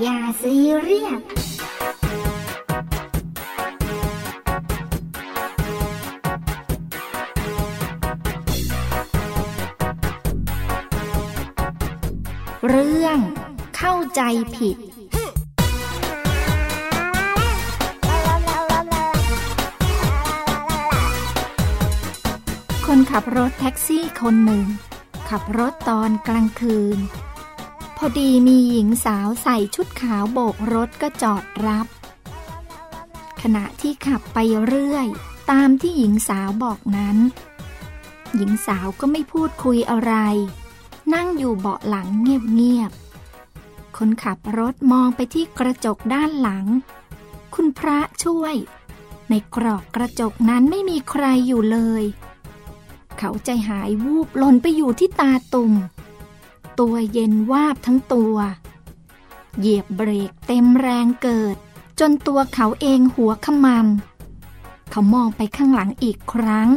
อย่าซีเรียสเรื่องเข้าใจผิด คนขับรถแท็กซี่คนหนึ่ง ขับรถตอนกลางคืน พอดีมีหญิงสาวใส่ชุดขาวโบกรถก็จอดรับ ขณะที่ขับไปเรื่อย ตามที่หญิงสาวบอกนั้น หญิงสาวก็ไม่พูดคุยอะไร นั่งอยู่เบาะหลังเงียบๆ คนขับรถมองไปที่กระจกด้านหลัง คุณพระช่วย ในกรอกกระจกนั้นไม่มีใครอยู่เลย เขาใจหายวูบหล่นไปอยู่ที่ตาตุ่ม ตัวเย็นวาบทั้งตัว เหยียบเบรกเต็มแรงเกิด จนตัวเขาเองหัวขมำเขามองไปข้างหลังอีกครั้ง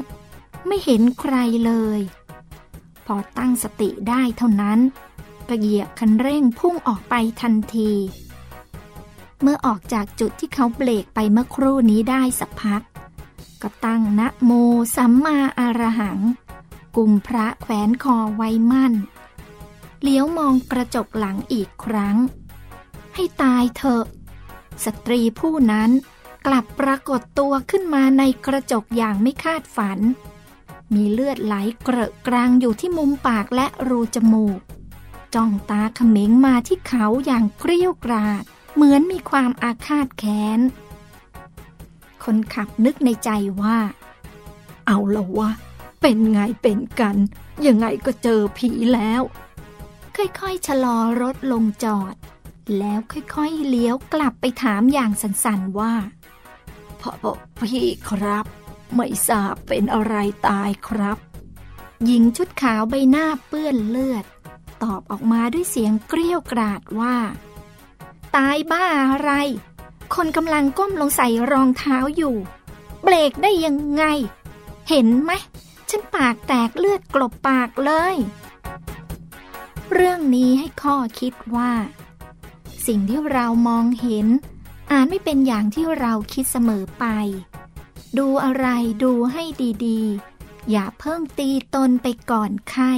ไม่เห็นใครเลย พอตั้งสติได้เท่านั้นก็เหยียบคันเร่งพุ่งออกไปทันที เมื่อออกจากจุดที่เขาเบรกไปเมื่อครู่นี้ได้สักพัก ก็ตั้งนะโมสัมมาอารหังกุมพระแขวนคอไว้มั่น เลี้ยวมองกระจกหลังอีกครั้ง ให้ตายเถอะ สตรีผู้นั้นกลับปรากฏตัวขึ้นมาในกระจกอย่างไม่คาดฝัน มีเลือดไหลเกรอะกรางอยู่ที่มุมปากและรูจมูก จ้องตาเขม็งมาที่เขาอย่างเกรี้ยวกราด เหมือนมีความอาฆาตแค้น คนขับนึกในใจว่า เอาละวะ เป็นไงเป็นกัน ยังไงก็เจอผีแล้ว ค่อยๆ ชะลอรถลงจอด แล้วค่อยๆ เลี้ยวกลับไปถามอย่างสันๆว่าพ่อพี่ครับ ไม่ทราบเป็นอะไรตายครับ หญิงชุดขาวใบหน้าเปื้อนเลือด ตอบออกมาด้วยเสียงเกรี้ยวกราดว่า ตายบ้าอะไร คนกำลังก้มลงใส่รองเท้าอยู่ เบรกได้ยังไง เห็นไหมฉันปากแตกเลือดกลบปากเลย เรื่องนี้ให้ข้อคิดว่า สิ่งที่เรามองเห็น อาจไม่เป็นอย่างที่เราคิดเสมอไป ดูอะไรดูให้ดีๆ อย่าเพิ่งตีตนไปก่อนไข้